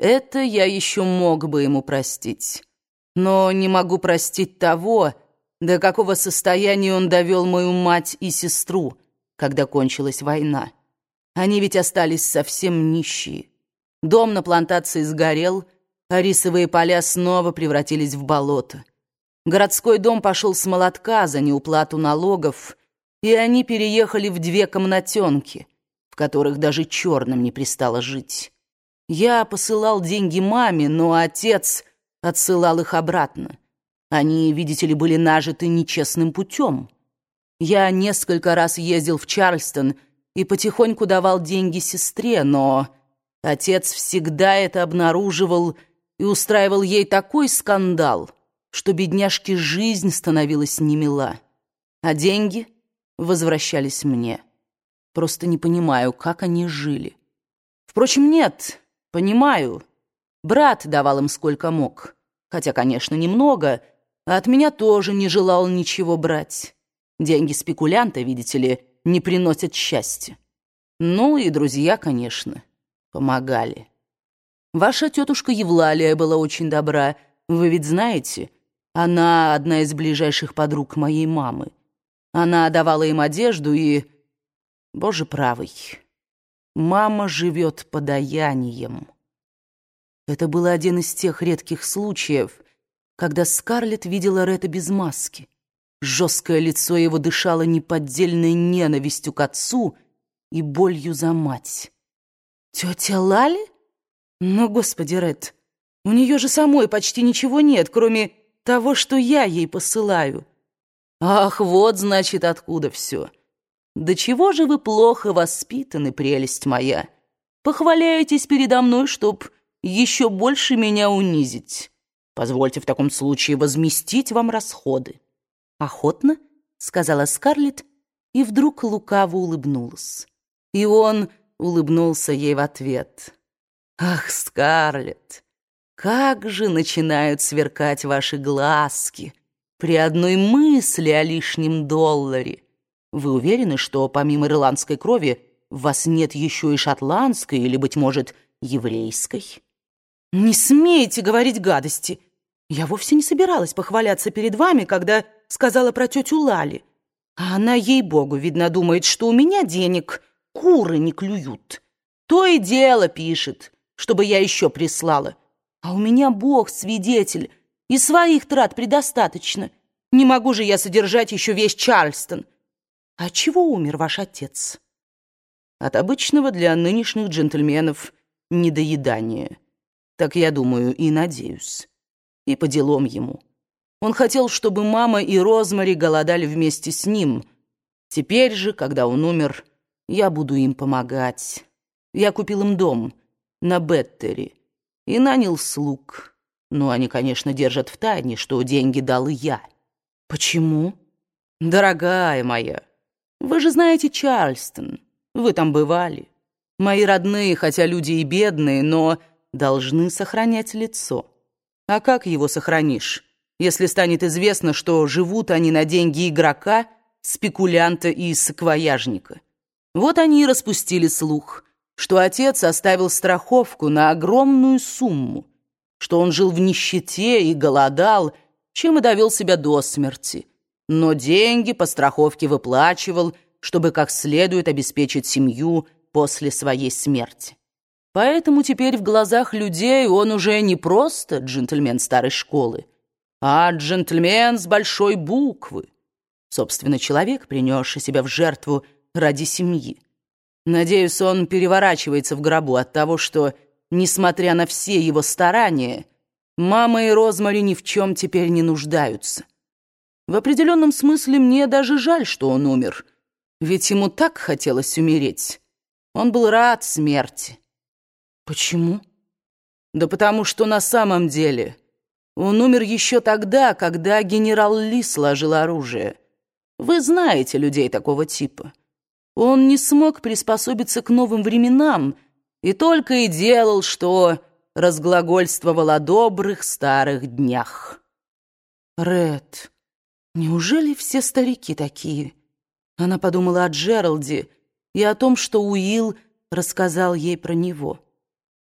Это я еще мог бы ему простить. Но не могу простить того, до какого состояния он довел мою мать и сестру, когда кончилась война. Они ведь остались совсем нищие. Дом на плантации сгорел, а рисовые поля снова превратились в болото. Городской дом пошел с молотка за неуплату налогов, и они переехали в две комнатенки, в которых даже черным не пристало жить. Я посылал деньги маме, но отец отсылал их обратно. Они, видите ли, были нажиты нечестным путем. Я несколько раз ездил в Чарльстон и потихоньку давал деньги сестре, но отец всегда это обнаруживал и устраивал ей такой скандал, что бедняжке жизнь становилась немила, а деньги возвращались мне. Просто не понимаю, как они жили. Впрочем, нет, понимаю. Брат давал им сколько мог, хотя, конечно, немного, а от меня тоже не желал ничего брать. Деньги спекулянта, видите ли, не приносят счастья. Ну и друзья, конечно, помогали. Ваша тетушка Евлалия была очень добра, вы ведь знаете, она одна из ближайших подруг моей мамы. Она давала им одежду и... Боже правый, мама живет подаянием. Это был один из тех редких случаев, когда Скарлетт видела Ретта без маски. Жесткое лицо его дышало неподдельной ненавистью к отцу и болью за мать. «Тетя Лали? Ну, господи, Ред, у нее же самой почти ничего нет, кроме того, что я ей посылаю. Ах, вот, значит, откуда все. Да чего же вы плохо воспитаны, прелесть моя? Похваляетесь передо мной, чтоб еще больше меня унизить. Позвольте в таком случае возместить вам расходы. «Охотно?» — сказала Скарлетт, и вдруг лукаво улыбнулась. И он улыбнулся ей в ответ. «Ах, Скарлетт, как же начинают сверкать ваши глазки при одной мысли о лишнем долларе! Вы уверены, что помимо ирландской крови в вас нет еще и шотландской или, быть может, еврейской?» «Не смейте говорить гадости!» Я вовсе не собиралась похваляться перед вами, когда сказала про тетю Лали. А она, ей-богу, видно, думает, что у меня денег куры не клюют. То и дело пишет, чтобы я еще прислала. А у меня Бог свидетель, и своих трат предостаточно. Не могу же я содержать еще весь Чарльстон. А чего умер ваш отец? От обычного для нынешних джентльменов недоедания. Так я думаю и надеюсь и по делам ему. Он хотел, чтобы мама и Розмари голодали вместе с ним. Теперь же, когда он умер, я буду им помогать. Я купил им дом на Беттери и нанял слуг. Ну, они, конечно, держат в тайне, что деньги дал я. Почему? Дорогая моя, вы же знаете Чарльстон. Вы там бывали. Мои родные, хотя люди и бедные, но должны сохранять лицо. А как его сохранишь, если станет известно, что живут они на деньги игрока, спекулянта и саквояжника? Вот они и распустили слух, что отец оставил страховку на огромную сумму, что он жил в нищете и голодал, чем и довел себя до смерти. Но деньги по страховке выплачивал, чтобы как следует обеспечить семью после своей смерти. Поэтому теперь в глазах людей он уже не просто джентльмен старой школы, а джентльмен с большой буквы. Собственно, человек, принесший себя в жертву ради семьи. Надеюсь, он переворачивается в гробу от того, что, несмотря на все его старания, мама и Розмари ни в чем теперь не нуждаются. В определенном смысле мне даже жаль, что он умер, ведь ему так хотелось умереть. Он был рад смерти. Почему? Да потому что на самом деле он умер еще тогда, когда генерал Ли сложил оружие. Вы знаете людей такого типа. Он не смог приспособиться к новым временам и только и делал, что разглагольствовал о добрых старых днях. Ред, неужели все старики такие? Она подумала о Джералде и о том, что Уилл рассказал ей про него.